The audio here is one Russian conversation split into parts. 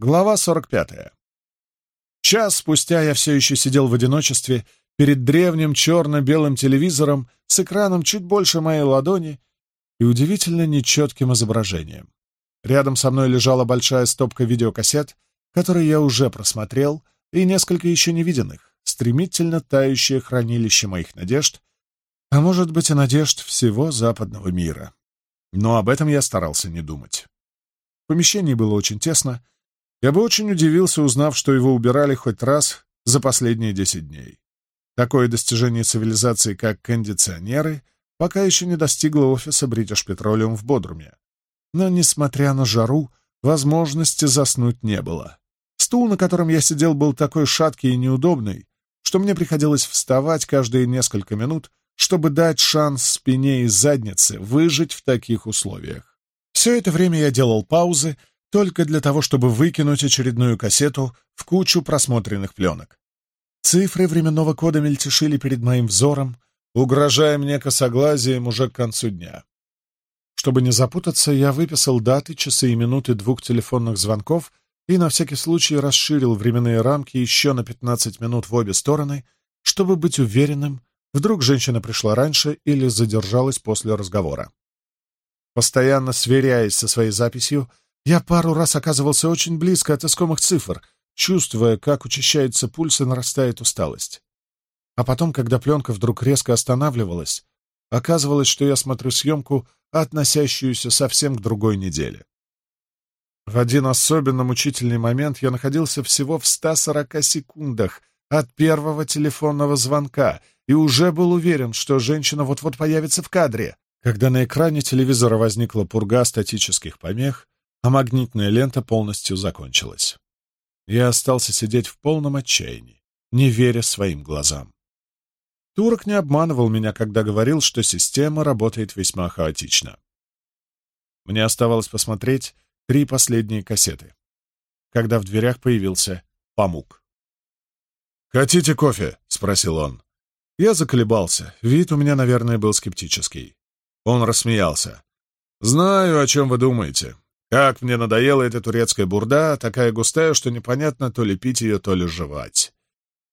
Глава 45. Час спустя я все еще сидел в одиночестве перед древним черно-белым телевизором с экраном чуть больше моей ладони и удивительно нечетким изображением. Рядом со мной лежала большая стопка видеокассет, которые я уже просмотрел, и несколько еще невиденных, стремительно тающие хранилище моих надежд, а может быть и надежд всего западного мира. Но об этом я старался не думать. В помещении было очень тесно, я бы очень удивился, узнав, что его убирали хоть раз за последние 10 дней. Такое достижение цивилизации, как кондиционеры, пока еще не достигло офиса British Petroleum в Бодруме. Но, несмотря на жару, возможности заснуть не было. Стул, на котором я сидел, был такой шаткий и неудобный, что мне приходилось вставать каждые несколько минут, чтобы дать шанс спине и заднице выжить в таких условиях. Все это время я делал паузы, только для того, чтобы выкинуть очередную кассету в кучу просмотренных пленок. Цифры временного кода мельтешили перед моим взором, угрожая мне косоглазием уже к концу дня. Чтобы не запутаться, я выписал даты, часы и минуты двух телефонных звонков и на всякий случай расширил временные рамки еще на 15 минут в обе стороны, чтобы быть уверенным, вдруг женщина пришла раньше или задержалась после разговора. Постоянно сверяясь со своей записью, я пару раз оказывался очень близко от искомых цифр, чувствуя, как учащается пульс и нарастает усталость. А потом, когда пленка вдруг резко останавливалась, оказывалось, что я смотрю съемку, относящуюся совсем к другой неделе. В один особенно мучительный момент я находился всего в 140 секундах от первого телефонного звонка и уже был уверен, что женщина вот-вот появится в кадре. Когда на экране телевизора возникла пурга статических помех, а магнитная лента полностью закончилась. Я остался сидеть в полном отчаянии, не веря своим глазам. Турок не обманывал меня, когда говорил, что система работает весьма хаотично. Мне оставалось посмотреть три последние кассеты, когда в дверях появился Памук. «Хотите кофе?» — спросил он. Я заколебался. Вид у меня, наверное, был скептический. Он рассмеялся. «Знаю, о чем вы думаете. Как мне надоела эта турецкая бурда, такая густая, что непонятно то ли пить ее, то ли жевать.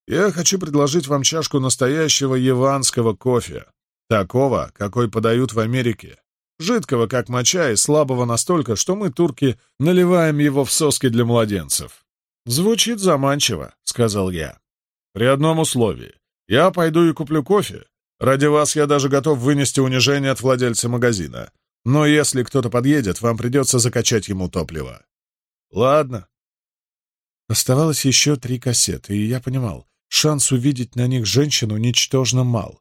Я хочу предложить вам чашку настоящего яванского кофе, такого, какой подают в Америке, жидкого, как моча, и слабого настолько, что мы, турки, наливаем его в соски для младенцев. «Звучит заманчиво», — сказал я. «При одном условии. Я пойду и куплю кофе. Ради вас я даже готов вынести унижение от владельца магазина. Но если кто-то подъедет, вам придется закачать ему топливо. Ладно. Оставалось еще три кассеты, и я понимал, шанс увидеть на них женщину ничтожно мал.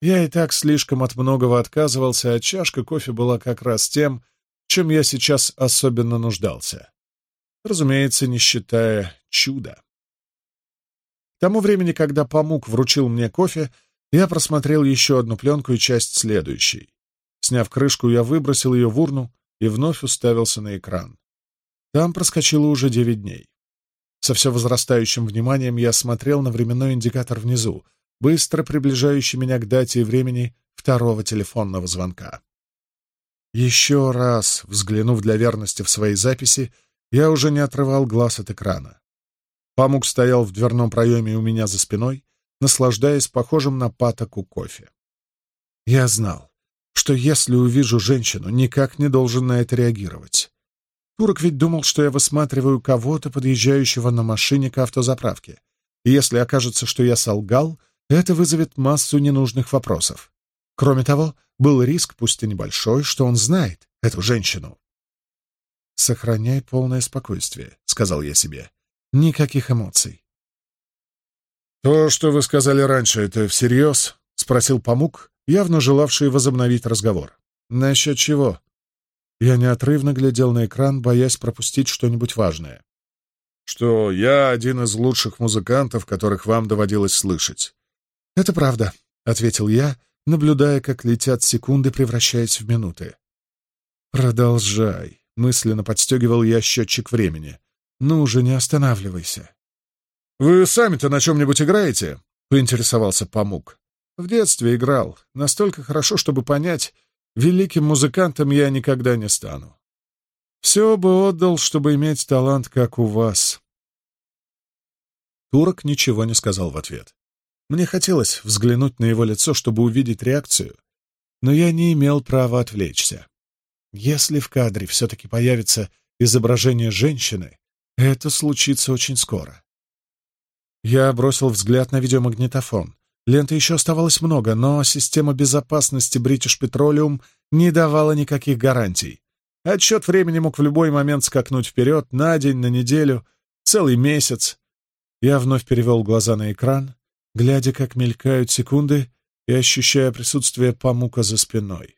Я и так слишком от многого отказывался, а чашка кофе была как раз тем, чем я сейчас особенно нуждался. Разумеется, не считая чуда. К тому времени, когда Памук вручил мне кофе, я просмотрел еще одну пленку и часть следующей. Сняв крышку, я выбросил ее в урну и вновь уставился на экран. Там проскочило уже девять дней. Со все возрастающим вниманием я смотрел на временной индикатор внизу, быстро приближающий меня к дате и времени второго телефонного звонка. Еще раз, взглянув для верности в свои записи, я уже не отрывал глаз от экрана. Памук стоял в дверном проеме у меня за спиной, наслаждаясь похожим на патоку кофе. Я знал, что если увижу женщину, никак не должен на это реагировать. Турок ведь думал, что я высматриваю кого-то, подъезжающего на машине к автозаправке. И если окажется, что я солгал, это вызовет массу ненужных вопросов. Кроме того, был риск, пусть и небольшой, что он знает эту женщину. «Сохраняй полное спокойствие», — сказал я себе. «Никаких эмоций». «То, что вы сказали раньше, это всерьез?» — спросил Памук, явно желавшие возобновить разговор. «Насчет чего?» Я неотрывно глядел на экран, боясь пропустить что-нибудь важное. «Что я один из лучших музыкантов, которых вам доводилось слышать». «Это правда», — ответил я, наблюдая, как летят секунды, превращаясь в минуты. «Продолжай», — мысленно подстегивал я счетчик времени. «Ну уже не останавливайся». «Вы сами-то на чем-нибудь играете?» — поинтересовался Памук. В детстве играл. Настолько хорошо, чтобы понять, великим музыкантом я никогда не стану. Все бы отдал, чтобы иметь талант, как у вас. Турок ничего не сказал в ответ. Мне хотелось взглянуть на его лицо, чтобы увидеть реакцию, но я не имел права отвлечься. Если в кадре все-таки появится изображение женщины, это случится очень скоро. Я бросил взгляд на видеомагнитофон. Ленты еще оставалось много, но система безопасности British Petroleum не давала никаких гарантий. Отсчет времени мог в любой момент скакнуть вперед, на день, на неделю, целый месяц. Я вновь перевел глаза на экран, глядя, как мелькают секунды и ощущая присутствие Памука за спиной.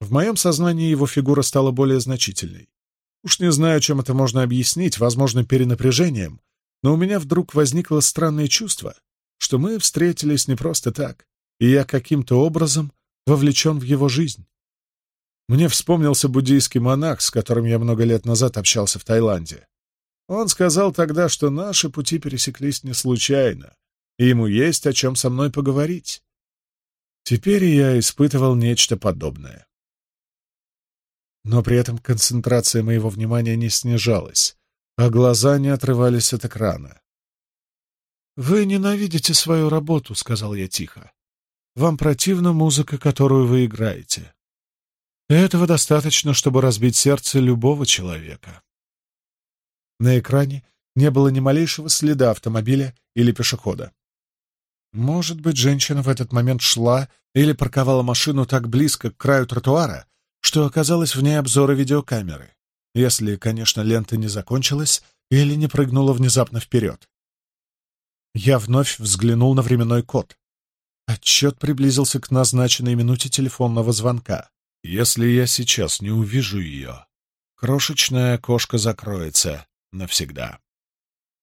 В моем сознании его фигура стала более значительной. Уж не знаю, чем это можно объяснить, возможно, перенапряжением, но у меня вдруг возникло странное чувство, что мы встретились не просто так, и я каким-то образом вовлечен в его жизнь. Мне вспомнился буддийский монах, с которым я много лет назад общался в Таиланде. Он сказал тогда, что наши пути пересеклись не случайно, и ему есть о чем со мной поговорить. Теперь я испытывал нечто подобное. Но при этом концентрация моего внимания не снижалась, а глаза не отрывались от экрана. «Вы ненавидите свою работу», — сказал я тихо. «Вам противна музыка, которую вы играете. Этого достаточно, чтобы разбить сердце любого человека». На экране не было ни малейшего следа автомобиля или пешехода. Может быть, женщина в этот момент шла или парковала машину так близко к краю тротуара, что оказалась вне обзора видеокамеры, если, конечно, лента не закончилась или не прыгнула внезапно вперед. Я вновь взглянул на временной код. Отчет приблизился к назначенной минуте телефонного звонка. Если я сейчас не увижу ее, крошечное окошко закроется навсегда.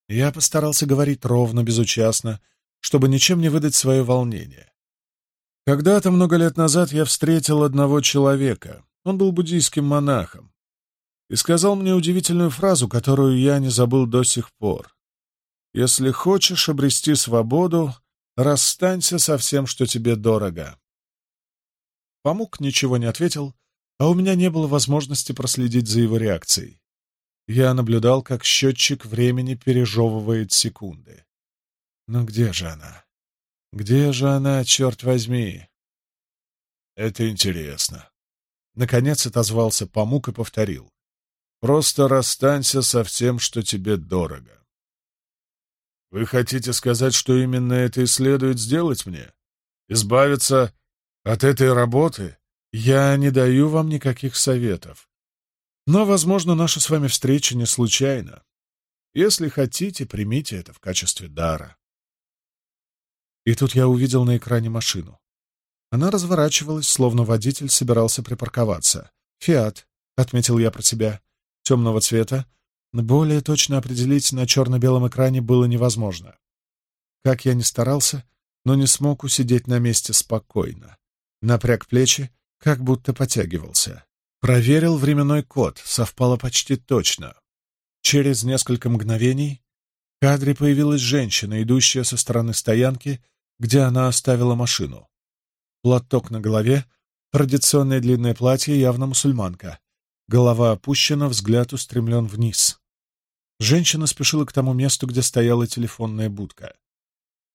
Я постарался говорить ровно, безучастно, чтобы ничем не выдать свое волнение. Когда-то много лет назад я встретил одного человека. Он был буддийским монахом и сказал мне удивительную фразу, которую я не забыл до сих пор. Если хочешь обрести свободу, расстанься со всем, что тебе дорого. Памук ничего не ответил, а у меня не было возможности проследить за его реакцией. Я наблюдал, как счетчик времени пережевывает секунды. Но где же она? Где же она, черт возьми? Это интересно. Наконец отозвался Памук и повторил. Просто расстанься со всем, что тебе дорого. Вы хотите сказать, что именно это и следует сделать мне? Избавиться от этой работы? Я не даю вам никаких советов. Но, возможно, наша с вами встреча не случайна. Если хотите, примите это в качестве дара. И тут я увидел на экране машину. Она разворачивалась, словно водитель собирался припарковаться. «Фиат», — отметил я про себя, — темного цвета, более точно определить на черно-белом экране было невозможно. Как я ни старался, но не смог усидеть на месте спокойно. Напряг плечи, как будто потягивался. Проверил временной код, совпало почти точно. Через несколько мгновений в кадре появилась женщина, идущая со стороны стоянки, где она оставила машину. Платок на голове, традиционное длинное платье, явно мусульманка. Голова опущена, взгляд устремлен вниз. Женщина спешила к тому месту, где стояла телефонная будка.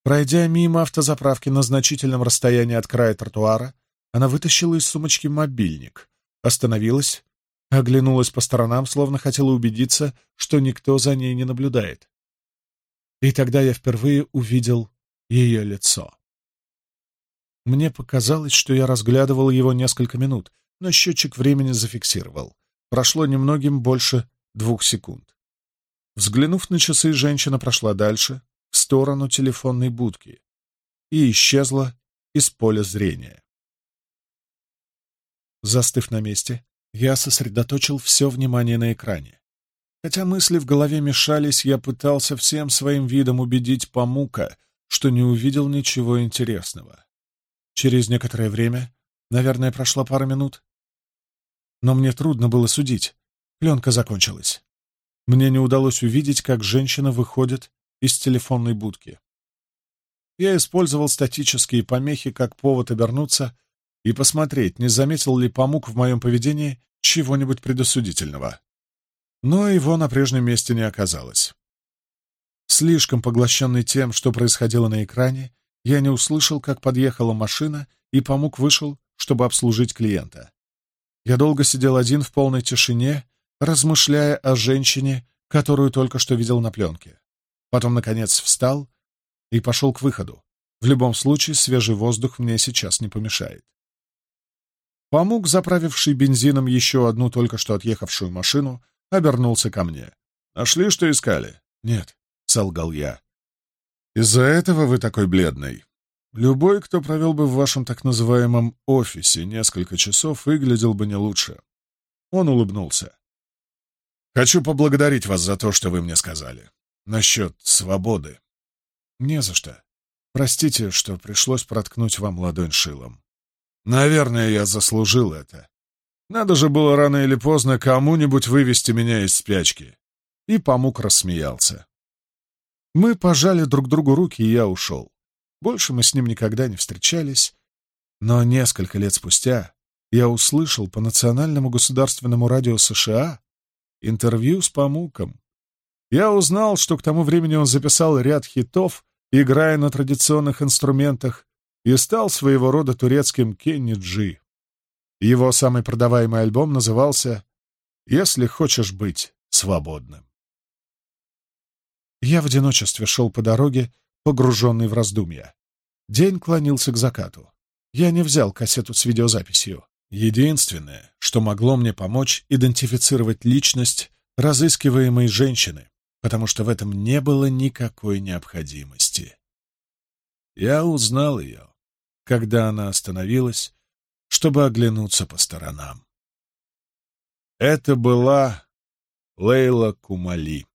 Пройдя мимо автозаправки на значительном расстоянии от края тротуара, она вытащила из сумочки мобильник, остановилась, оглянулась по сторонам, словно хотела убедиться, что никто за ней не наблюдает. И тогда я впервые увидел ее лицо. Мне показалось, что я разглядывал его несколько минут, но счетчик времени зафиксировал. Прошло немногим больше двух секунд. Взглянув на часы, женщина прошла дальше, в сторону телефонной будки, и исчезла из поля зрения. Застыв на месте, я сосредоточил все внимание на экране. Хотя мысли в голове мешались, я пытался всем своим видом убедить Памука, что не увидел ничего интересного. Через некоторое время, наверное, прошла пара минут, но мне трудно было судить, пленка закончилась. Мне не удалось увидеть, как женщина выходит из телефонной будки. Я использовал статические помехи как повод обернуться и посмотреть, не заметил ли Помук в моем поведении чего-нибудь предосудительного. Но его на прежнем месте не оказалось. Слишком поглощенный тем, что происходило на экране, я не услышал, как подъехала машина, и Помук вышел, чтобы обслужить клиента. Я долго сидел один в полной тишине, размышляя о женщине, которую только что видел на пленке. Потом, наконец, встал и пошел к выходу. В любом случае, свежий воздух мне сейчас не помешает. Помог, заправивший бензином еще одну только что отъехавшую машину, обернулся ко мне. «Нашли, что искали?» «Нет», — солгал я. «Из-за этого вы такой бледный. Любой, кто провел бы в вашем так называемом «офисе» несколько часов, выглядел бы не лучше». Он улыбнулся. Хочу поблагодарить вас за то, что вы мне сказали. Насчет свободы. Не за что. Простите, что пришлось проткнуть вам ладонь шилом. Наверное, я заслужил это. Надо же было рано или поздно кому-нибудь вывести меня из спячки. И Памук рассмеялся. Мы пожали друг другу руки, и я ушел. Больше мы с ним никогда не встречались, но несколько лет спустя я услышал по национальному государственному радио США интервью с Памуком. Я узнал, что к тому времени он записал ряд хитов, играя на традиционных инструментах, и стал своего рода турецким Кенни Джи. Его самый продаваемый альбом назывался «Если хочешь быть свободным». Я в одиночестве шел по дороге, погруженный в раздумья. День клонился к закату. Я не взял кассету с видеозаписью. Единственное, что могло мне помочь идентифицировать личность разыскиваемой женщины, потому что в этом не было никакой необходимости. Я узнал ее, когда она остановилась, чтобы оглянуться по сторонам. Это была Лейла Кумали.